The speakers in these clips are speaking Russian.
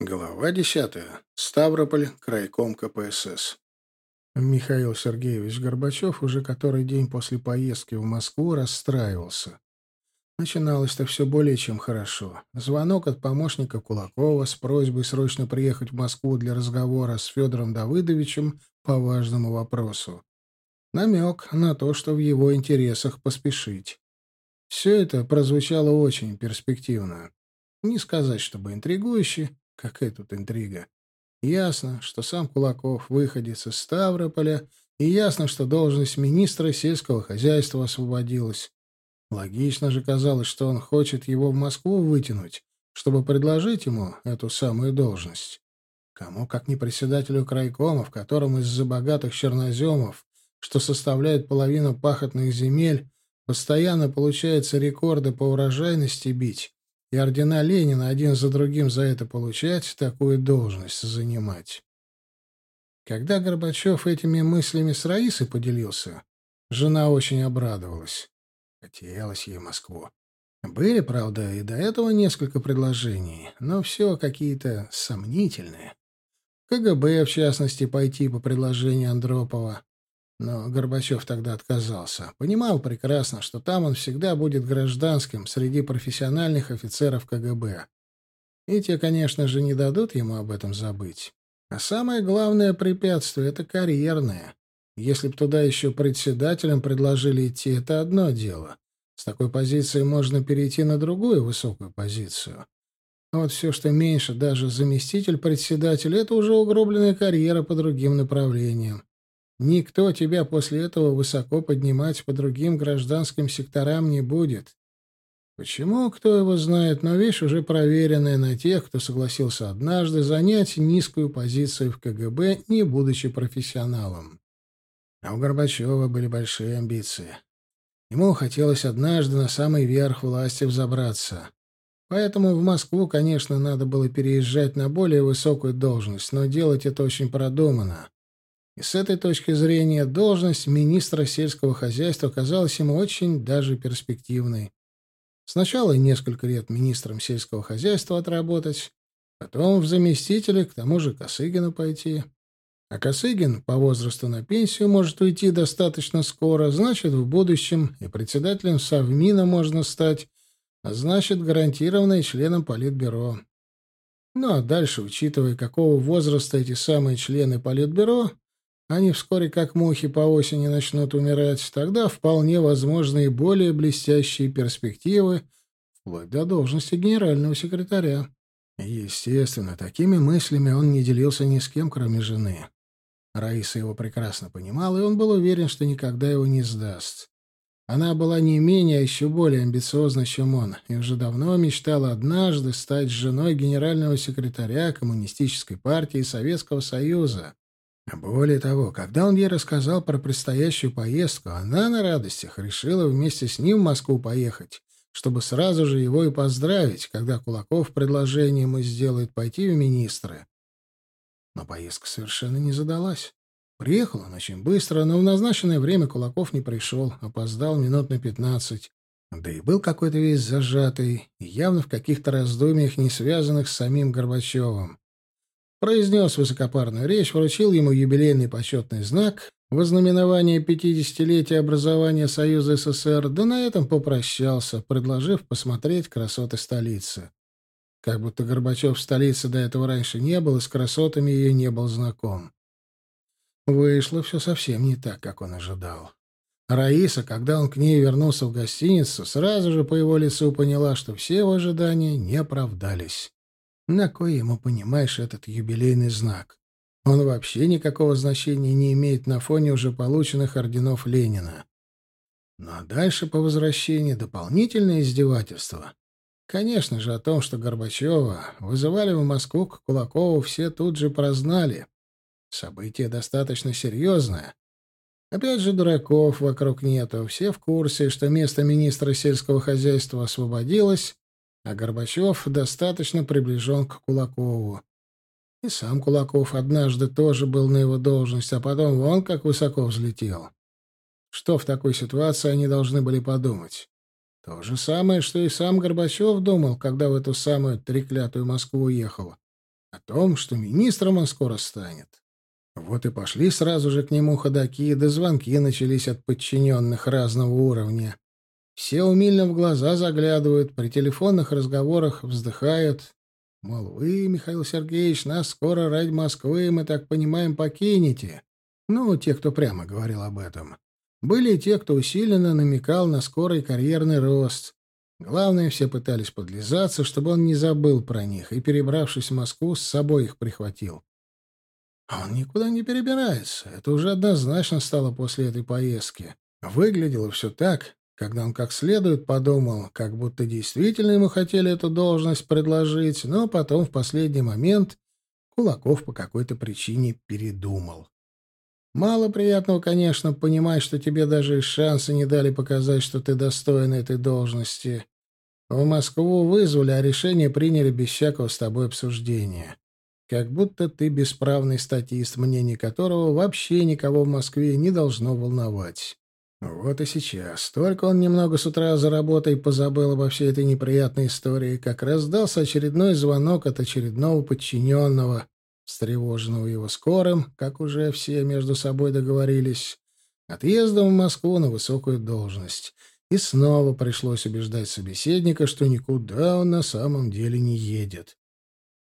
Глава десятая. Ставрополь, крайком КПСС. Михаил Сергеевич Горбачев уже который день после поездки в Москву расстраивался. Начиналось-то все более чем хорошо. Звонок от помощника Кулакова с просьбой срочно приехать в Москву для разговора с Федором Давыдовичем по важному вопросу. Намек на то, что в его интересах поспешить. Все это прозвучало очень перспективно. Не сказать, чтобы интригующе, Какая тут интрига? Ясно, что сам Кулаков выходец из Ставрополя, и ясно, что должность министра сельского хозяйства освободилась. Логично же казалось, что он хочет его в Москву вытянуть, чтобы предложить ему эту самую должность. Кому, как не председателю крайкома, в котором из-за богатых черноземов, что составляет половину пахотных земель, постоянно получается рекорды по урожайности бить, и ордена Ленина один за другим за это получать, такую должность занимать. Когда Горбачев этими мыслями с Раисой поделился, жена очень обрадовалась. Хотелось ей Москву. Были, правда, и до этого несколько предложений, но все какие-то сомнительные. КГБ, в частности, пойти по предложению Андропова. Но Горбачев тогда отказался. Понимал прекрасно, что там он всегда будет гражданским среди профессиональных офицеров КГБ. И те, конечно же, не дадут ему об этом забыть. А самое главное препятствие — это карьерное. Если б туда еще председателям предложили идти, это одно дело. С такой позиции можно перейти на другую высокую позицию. А вот все, что меньше, даже заместитель председателя, это уже угробленная карьера по другим направлениям. Никто тебя после этого высоко поднимать по другим гражданским секторам не будет. Почему, кто его знает, но вещь уже проверенная на тех, кто согласился однажды занять низкую позицию в КГБ, не будучи профессионалом. А у Горбачева были большие амбиции. Ему хотелось однажды на самый верх власти взобраться. Поэтому в Москву, конечно, надо было переезжать на более высокую должность, но делать это очень продуманно. И с этой точки зрения должность министра сельского хозяйства казалась ему очень даже перспективной. Сначала несколько лет министром сельского хозяйства отработать, потом в заместителе, к тому же Косыгину пойти. А Косыгин по возрасту на пенсию может уйти достаточно скоро, значит, в будущем и председателем Совмина можно стать, а значит, гарантированно и членом Политбюро. Ну а дальше, учитывая, какого возраста эти самые члены Политбюро, они вскоре, как мухи по осени, начнут умирать. Тогда вполне возможны и более блестящие перспективы, вплоть до должности генерального секретаря. Естественно, такими мыслями он не делился ни с кем, кроме жены. Раиса его прекрасно понимала, и он был уверен, что никогда его не сдаст. Она была не менее, а еще более амбициозна, чем он, и уже давно мечтала однажды стать женой генерального секретаря Коммунистической партии Советского Союза. Более того, когда он ей рассказал про предстоящую поездку, она на радостях решила вместе с ним в Москву поехать, чтобы сразу же его и поздравить, когда Кулаков предложение ему сделает пойти в министры. Но поездка совершенно не задалась. Приехал он очень быстро, но в назначенное время Кулаков не пришел, опоздал минут на пятнадцать. Да и был какой-то весь зажатый, явно в каких-то раздумьях, не связанных с самим Горбачевым произнес высокопарную речь, вручил ему юбилейный почетный знак в ознаменование пятидесятилетия образования Союза СССР, да на этом попрощался, предложив посмотреть красоты столицы. Как будто Горбачев в столице до этого раньше не был и с красотами ее не был знаком. Вышло все совсем не так, как он ожидал. Раиса, когда он к ней вернулся в гостиницу, сразу же по его лицу поняла, что все его ожидания не оправдались. На кой ему, понимаешь, этот юбилейный знак? Он вообще никакого значения не имеет на фоне уже полученных орденов Ленина. Ну а дальше по возвращении дополнительное издевательство. Конечно же, о том, что Горбачева вызывали в Москву к Кулакову, все тут же прознали. Событие достаточно серьезное. Опять же, дураков вокруг нету. Все в курсе, что место министра сельского хозяйства освободилось, а Горбачев достаточно приближен к Кулакову. И сам Кулаков однажды тоже был на его должность, а потом вон как высоко взлетел. Что в такой ситуации они должны были подумать? То же самое, что и сам Горбачев думал, когда в эту самую треклятую Москву уехал. о том, что министром он скоро станет. Вот и пошли сразу же к нему ходаки, да звонки начались от подчиненных разного уровня. Все умильно в глаза заглядывают, при телефонных разговорах вздыхают. Мол, вы, Михаил Сергеевич, нас скоро ради Москвы, мы так понимаем, покинете. Ну, те, кто прямо говорил об этом. Были и те, кто усиленно намекал на скорый карьерный рост. Главное, все пытались подлизаться, чтобы он не забыл про них, и, перебравшись в Москву, с собой их прихватил. А он никуда не перебирается. Это уже однозначно стало после этой поездки. Выглядело все так, когда он как следует подумал, как будто действительно ему хотели эту должность предложить, но потом в последний момент Кулаков по какой-то причине передумал. Мало приятного, конечно, понимать, что тебе даже шанса не дали показать, что ты достоин этой должности. В Москву вызвали, а решение приняли без всякого с тобой обсуждения. Как будто ты бесправный статист, мнение которого вообще никого в Москве не должно волновать. Вот и сейчас. Только он немного с утра за работой позабыл обо всей этой неприятной истории, как раздался очередной звонок от очередного подчиненного, встревоженного его скорым, как уже все между собой договорились, отъездом в Москву на высокую должность. И снова пришлось убеждать собеседника, что никуда он на самом деле не едет.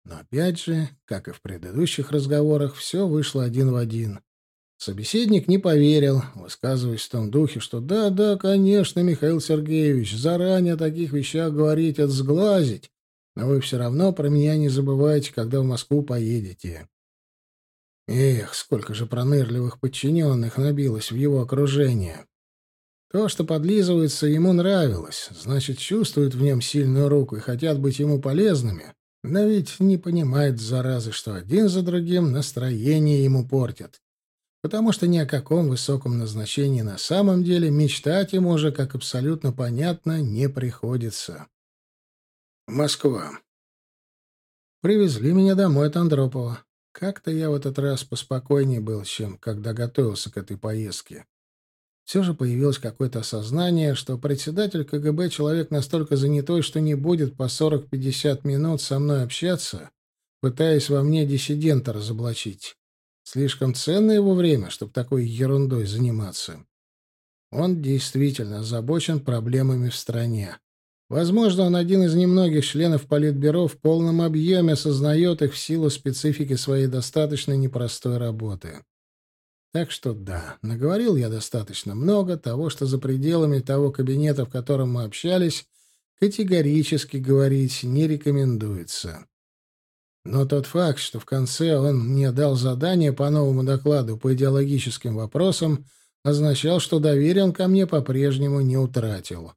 Но опять же, как и в предыдущих разговорах, все вышло один в один. Собеседник не поверил, высказываясь в том духе, что «да, да, конечно, Михаил Сергеевич, заранее о таких вещах говорить, это сглазить, но вы все равно про меня не забывайте, когда в Москву поедете». Эх, сколько же пронырливых подчиненных набилось в его окружение. То, что подлизывается, ему нравилось, значит, чувствуют в нем сильную руку и хотят быть ему полезными. Но ведь не понимает, заразы, что один за другим настроение ему портят. Потому что ни о каком высоком назначении на самом деле мечтать ему уже, как абсолютно понятно, не приходится. Москва. Привезли меня домой от Андропова. Как-то я в этот раз поспокойнее был, чем когда готовился к этой поездке все же появилось какое-то осознание, что председатель КГБ человек настолько занятой, что не будет по 40-50 минут со мной общаться, пытаясь во мне диссидента разоблачить. Слишком ценное его время, чтобы такой ерундой заниматься. Он действительно озабочен проблемами в стране. Возможно, он один из немногих членов Политбюро в полном объеме осознает их в силу специфики своей достаточно непростой работы. Так что да, наговорил я достаточно много того, что за пределами того кабинета, в котором мы общались, категорически говорить не рекомендуется. Но тот факт, что в конце он мне дал задание по новому докладу по идеологическим вопросам, означал, что доверие он ко мне по-прежнему не утратил.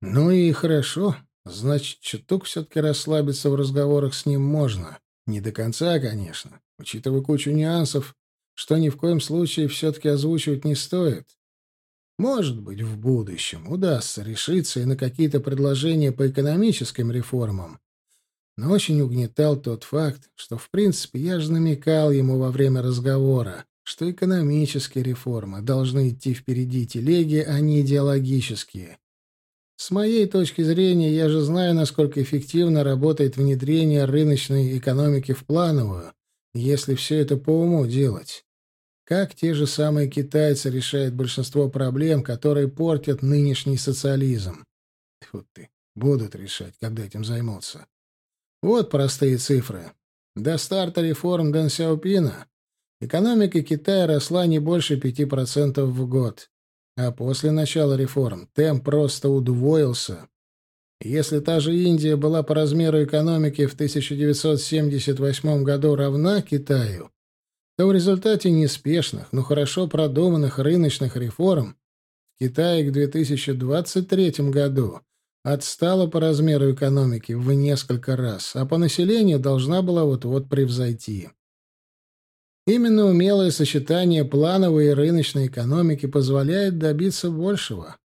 Ну и хорошо, значит, чуток все-таки расслабиться в разговорах с ним можно. Не до конца, конечно, учитывая кучу нюансов, что ни в коем случае все-таки озвучивать не стоит. Может быть, в будущем удастся решиться и на какие-то предложения по экономическим реформам. Но очень угнетал тот факт, что, в принципе, я же намекал ему во время разговора, что экономические реформы должны идти впереди телеги, а не идеологические. С моей точки зрения, я же знаю, насколько эффективно работает внедрение рыночной экономики в плановую, если все это по уму делать. Как те же самые китайцы решают большинство проблем, которые портят нынешний социализм. Вот ты, будут решать, когда этим займутся. Вот простые цифры. До старта реформ Дэн Сяопина экономика Китая росла не больше 5% в год. А после начала реформ темп просто удвоился. Если та же Индия была по размеру экономики в 1978 году равна Китаю, то в результате неспешных, но хорошо продуманных рыночных реформ в Китае к 2023 году отстала по размеру экономики в несколько раз, а по населению должна была вот-вот превзойти. Именно умелое сочетание плановой и рыночной экономики позволяет добиться большего.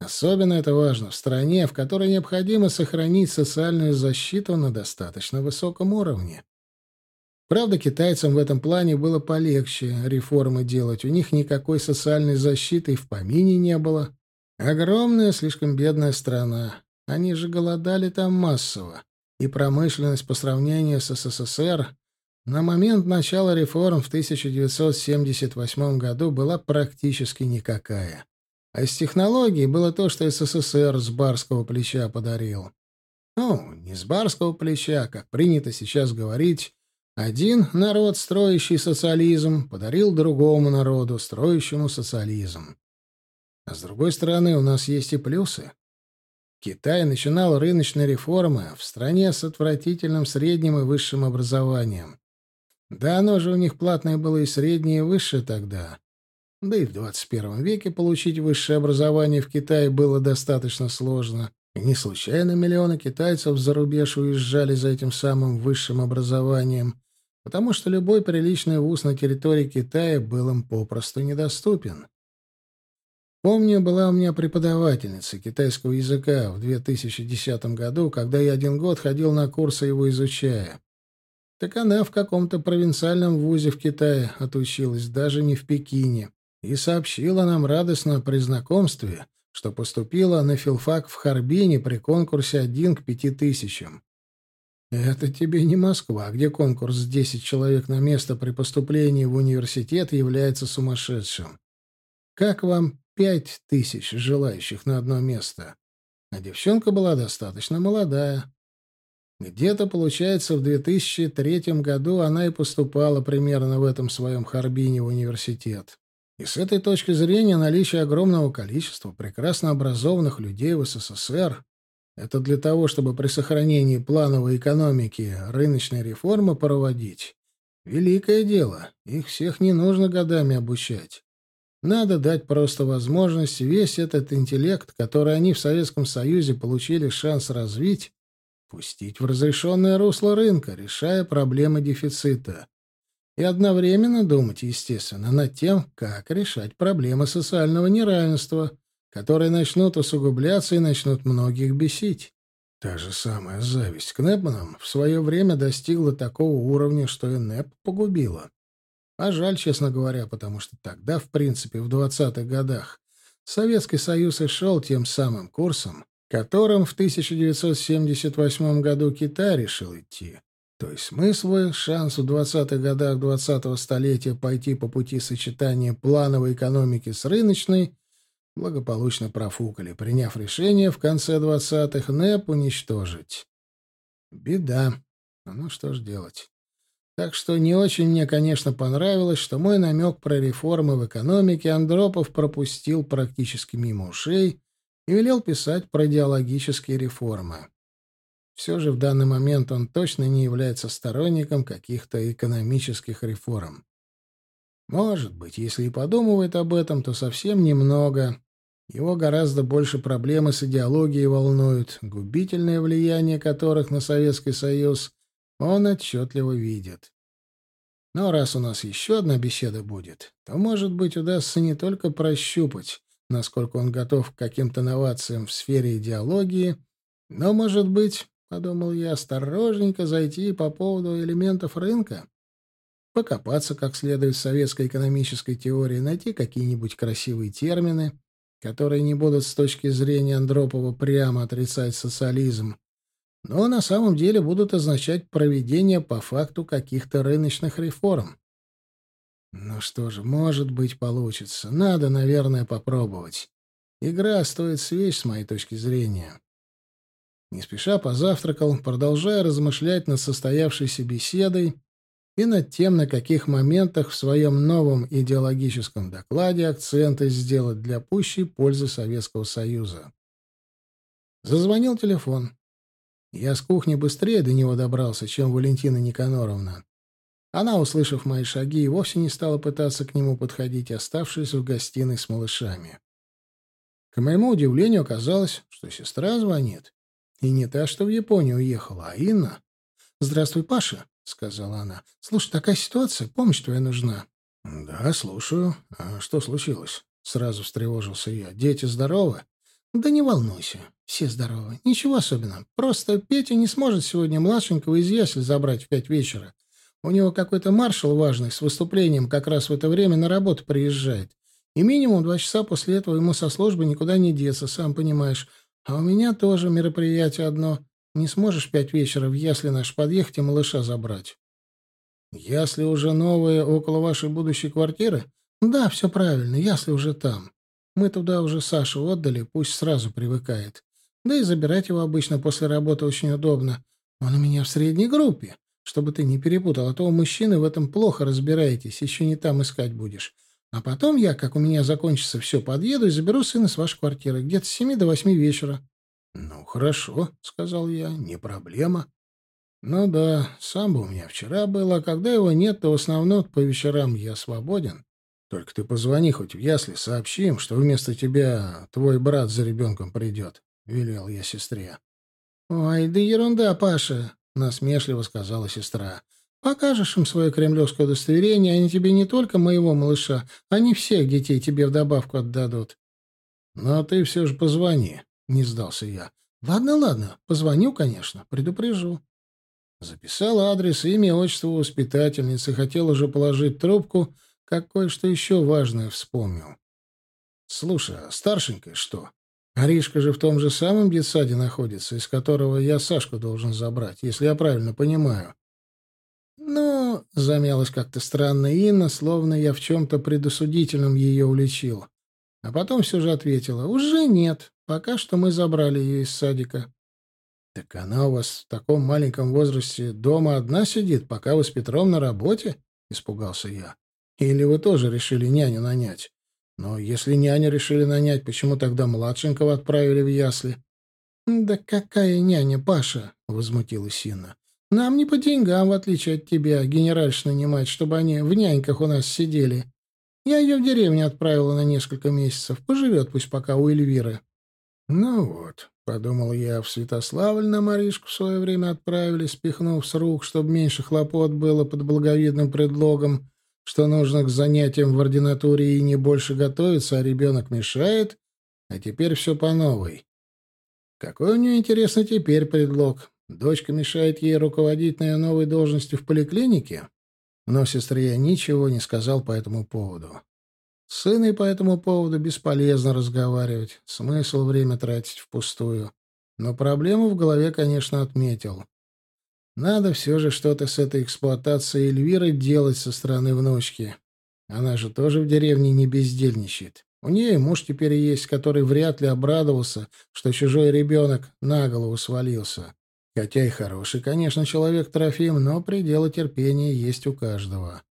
Особенно это важно в стране, в которой необходимо сохранить социальную защиту на достаточно высоком уровне. Правда, китайцам в этом плане было полегче реформы делать. У них никакой социальной защиты и в помине не было. Огромная, слишком бедная страна. Они же голодали там массово. И промышленность по сравнению с СССР на момент начала реформ в 1978 году была практически никакая. А из технологий было то, что СССР с барского плеча подарил. Ну, не с барского плеча, как принято сейчас говорить. Один народ, строящий социализм, подарил другому народу, строящему социализм. А с другой стороны, у нас есть и плюсы. Китай начинал рыночные реформы в стране с отвратительным средним и высшим образованием. Да оно же у них платное было и среднее, и высшее тогда. Да и в 21 веке получить высшее образование в Китае было достаточно сложно. И не случайно миллионы китайцев за рубеж уезжали за этим самым высшим образованием, потому что любой приличный вуз на территории Китая был им попросту недоступен. Помню, была у меня преподавательница китайского языка в 2010 году, когда я один год ходил на курсы его изучая. Так она в каком-то провинциальном вузе в Китае отучилась, даже не в Пекине, и сообщила нам радостно при знакомстве, что поступила на филфак в Харбине при конкурсе один к пяти тысячам. Это тебе не Москва, где конкурс с 10 человек на место при поступлении в университет является сумасшедшим. Как вам пять тысяч желающих на одно место. А девчонка была достаточно молодая. Где-то, получается, в 2003 году она и поступала примерно в этом своем Харбине в университет. И с этой точки зрения наличие огромного количества прекрасно образованных людей в СССР — это для того, чтобы при сохранении плановой экономики рыночной реформы проводить. Великое дело. Их всех не нужно годами обучать. Надо дать просто возможность весь этот интеллект, который они в Советском Союзе получили шанс развить, пустить в разрешенное русло рынка, решая проблемы дефицита. И одновременно думать, естественно, над тем, как решать проблемы социального неравенства, которые начнут усугубляться и начнут многих бесить. Та же самая зависть к Непманам в свое время достигла такого уровня, что и Неп погубила. А жаль, честно говоря, потому что тогда, в принципе, в 20-х годах, Советский Союз и шел тем самым курсом, которым в 1978 году Китай решил идти. То есть мы свой шанс в 20-х годах 20-го столетия пойти по пути сочетания плановой экономики с рыночной благополучно профукали, приняв решение в конце 20-х НЭП уничтожить. Беда. Ну что ж делать? Так что не очень мне, конечно, понравилось, что мой намек про реформы в экономике Андропов пропустил практически мимо ушей и велел писать про идеологические реформы. Все же в данный момент он точно не является сторонником каких-то экономических реформ. Может быть, если и подумывает об этом, то совсем немного. Его гораздо больше проблемы с идеологией волнуют, губительное влияние которых на Советский Союз он отчетливо видит. Но раз у нас еще одна беседа будет, то, может быть, удастся не только прощупать, насколько он готов к каким-то новациям в сфере идеологии, но, может быть, — подумал я, — осторожненько зайти по поводу элементов рынка, покопаться как следует в советской экономической теории, найти какие-нибудь красивые термины, которые не будут с точки зрения Андропова прямо отрицать социализм, но на самом деле будут означать проведение по факту каких-то рыночных реформ. Ну что же, может быть, получится. Надо, наверное, попробовать. Игра стоит свеч, с моей точки зрения. Не спеша позавтракал, продолжая размышлять над состоявшейся беседой и над тем, на каких моментах в своем новом идеологическом докладе акценты сделать для пущей пользы Советского Союза. Зазвонил телефон. Я с кухни быстрее до него добрался, чем Валентина Никаноровна. Она, услышав мои шаги, и вовсе не стала пытаться к нему подходить, оставшись в гостиной с малышами. К моему удивлению оказалось, что сестра звонит. И не та, что в Японию уехала, а Инна. «Здравствуй, Паша», — сказала она. «Слушай, такая ситуация, помощь твоя нужна». «Да, слушаю. А что случилось?» Сразу встревожился я. «Дети здоровы?» «Да не волнуйся. Все здоровы. Ничего особенного. Просто Петя не сможет сегодня младшенького из ясли забрать в пять вечера. У него какой-то маршал важный с выступлением как раз в это время на работу приезжает. И минимум два часа после этого ему со службы никуда не деться, сам понимаешь. А у меня тоже мероприятие одно. Не сможешь пять вечера в ясли наш подъехать и малыша забрать. Ясли уже новые около вашей будущей квартиры? Да, все правильно, ясли уже там. Мы туда уже Сашу отдали, пусть сразу привыкает. Да и забирать его обычно после работы очень удобно. Он у меня в средней группе. Чтобы ты не перепутал, а то у мужчины в этом плохо разбираетесь, еще не там искать будешь. А потом я, как у меня закончится все, подъеду и заберу сына с вашей квартиры, где-то с семи до восьми вечера. — Ну, хорошо, — сказал я, — не проблема. Ну да, сам бы у меня вчера было, а когда его нет, то в основном по вечерам я свободен. Только ты позвони хоть в ясли, сообщи им, что вместо тебя твой брат за ребенком придет, — велел я сестре. — Ой, да ерунда, Паша, — насмешливо сказала сестра. «Покажешь им свое кремлевское удостоверение, они тебе не только моего малыша, они всех детей тебе в добавку отдадут». «Но ты все же позвони», — не сдался я. «Ладно, ладно, позвоню, конечно, предупрежу». Записал адрес, имя, отчество воспитательницы, хотел уже положить трубку, как кое-что еще важное вспомнил. «Слушай, а старшенькая что?» Аришка же в том же самом детсаде находится, из которого я Сашку должен забрать, если я правильно понимаю. Ну, замялась как-то странно Инна, словно я в чем-то предосудительном ее уличил. А потом все же ответила, уже нет, пока что мы забрали ее из садика. Так она у вас в таком маленьком возрасте дома одна сидит, пока вы с Петром на работе? Испугался я. Или вы тоже решили няню нанять? Но если няню решили нанять, почему тогда младшенького отправили в ясли? — Да какая няня, Паша? — возмутилась Инна. — Нам не по деньгам, в отличие от тебя, генеральш нанимать, чтобы они в няньках у нас сидели. Я ее в деревню отправила на несколько месяцев. Поживет пусть пока у Эльвиры. — Ну вот, — подумал я, — в Святославль на Маришку в свое время отправили, спихнув с рук, чтобы меньше хлопот было под благовидным предлогом, что нужно к занятиям в ординатуре и не больше готовиться, а ребенок мешает, а теперь все по новой. Какой у нее, интересно, теперь предлог? Дочка мешает ей руководить на ее новой должности в поликлинике? Но сестре я ничего не сказал по этому поводу. С сыной по этому поводу бесполезно разговаривать, смысл время тратить впустую. Но проблему в голове, конечно, отметил. Надо все же что-то с этой эксплуатацией Эльвиры делать со стороны внучки. Она же тоже в деревне не бездельничает. У нее муж теперь есть, который вряд ли обрадовался, что чужой ребенок на голову свалился. Хотя и хороший, конечно, человек Трофим, но пределы терпения есть у каждого.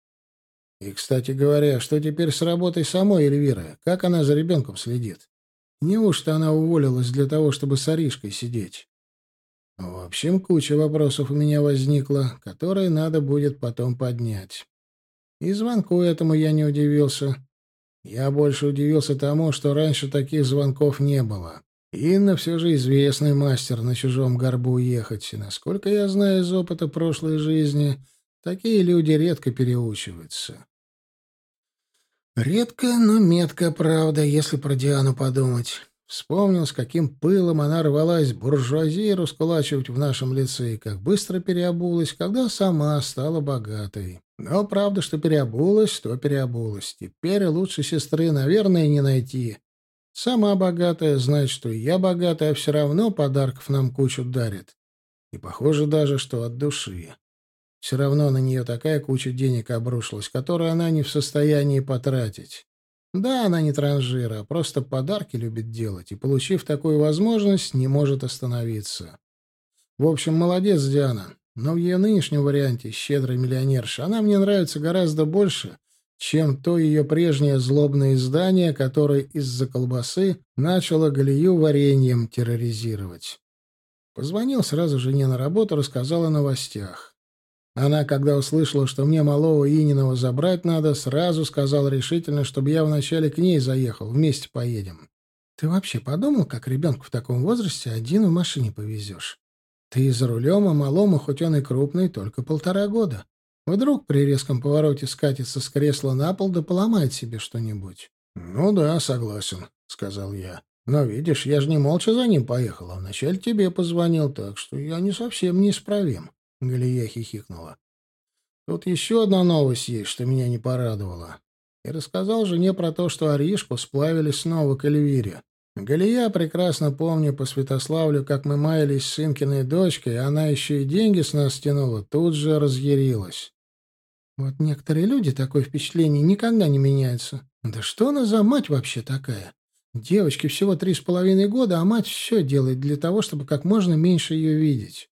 И, кстати говоря, что теперь с работой самой Эльвиры? Как она за ребенком следит? Неужто она уволилась для того, чтобы с Аришкой сидеть? В общем, куча вопросов у меня возникла, которые надо будет потом поднять. И звонку этому я не удивился. Я больше удивился тому, что раньше таких звонков не было. Инна все же известный мастер на чужом горбу ехать, и, насколько я знаю из опыта прошлой жизни, такие люди редко переучиваются. Редко, но метко, правда, если про Диану подумать. Вспомнил, с каким пылом она рвалась буржуазии раскулачивать в нашем лице, и как быстро переобулась, когда сама стала богатой. Но правда, что переобулась, то переобулась. Теперь лучше сестры, наверное, не найти. Сама богатая, знает, что и я богатая, а все равно подарков нам кучу дарит. И похоже даже, что от души. Все равно на нее такая куча денег обрушилась, которую она не в состоянии потратить. Да, она не транжира, а просто подарки любит делать, и, получив такую возможность, не может остановиться. В общем, молодец Диана, но в ее нынешнем варианте щедрой миллионерша она мне нравится гораздо больше, чем то ее прежнее злобное издание, которое из-за колбасы начало Галию вареньем терроризировать. Позвонил сразу жене на работу, рассказал о новостях. Она, когда услышала, что мне малого Ининого забрать надо, сразу сказала решительно, чтобы я вначале к ней заехал, вместе поедем. Ты вообще подумал, как ребенка в таком возрасте один в машине повезешь? Ты за рулем, а малому, хоть он и крупный, только полтора года. Вдруг при резком повороте скатится с кресла на пол да поломает себе что-нибудь. — Ну да, согласен, — сказал я. — Но видишь, я же не молча за ним поехал, а вначале тебе позвонил, так что я не совсем неисправим. Галия хихикнула. Тут еще одна новость есть, что меня не порадовала. И рассказал жене про то, что Аришку сплавили снова к Эльвире. Галия, прекрасно помню по Святославлю, как мы маялись с Инкиной дочкой, она еще и деньги с нас тянула, тут же разъярилась. Вот некоторые люди, такое впечатление, никогда не меняются. Да что она за мать вообще такая? Девочке всего три с половиной года, а мать все делает для того, чтобы как можно меньше ее видеть.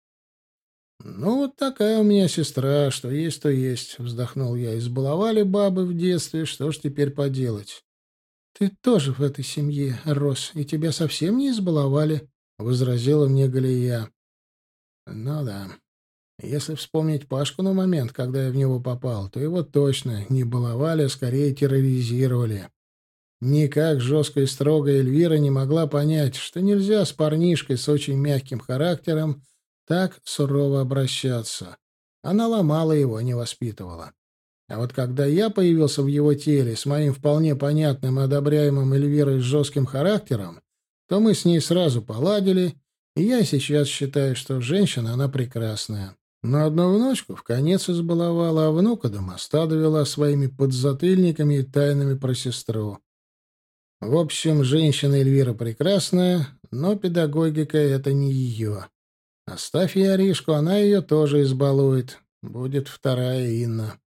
«Ну, вот такая у меня сестра, что есть, то есть», — вздохнул я. «Избаловали бабы в детстве, что ж теперь поделать?» «Ты тоже в этой семье рос, и тебя совсем не избаловали», — возразила мне Галия. «Ну да. Если вспомнить Пашку на момент, когда я в него попал, то его точно не баловали, а скорее терроризировали. Никак жесткая и строгая Эльвира не могла понять, что нельзя с парнишкой с очень мягким характером так сурово обращаться. Она ломала его, не воспитывала. А вот когда я появился в его теле с моим вполне понятным и одобряемым Эльвирой жестким характером, то мы с ней сразу поладили, и я сейчас считаю, что женщина она прекрасная. Но одну внучку в конец избаловала, а внука до моста довела своими подзатыльниками и тайнами про сестру. В общем, женщина Эльвира прекрасная, но педагогика — это не ее. Оставь ей Аришку, она ее тоже избалует. Будет вторая Инна.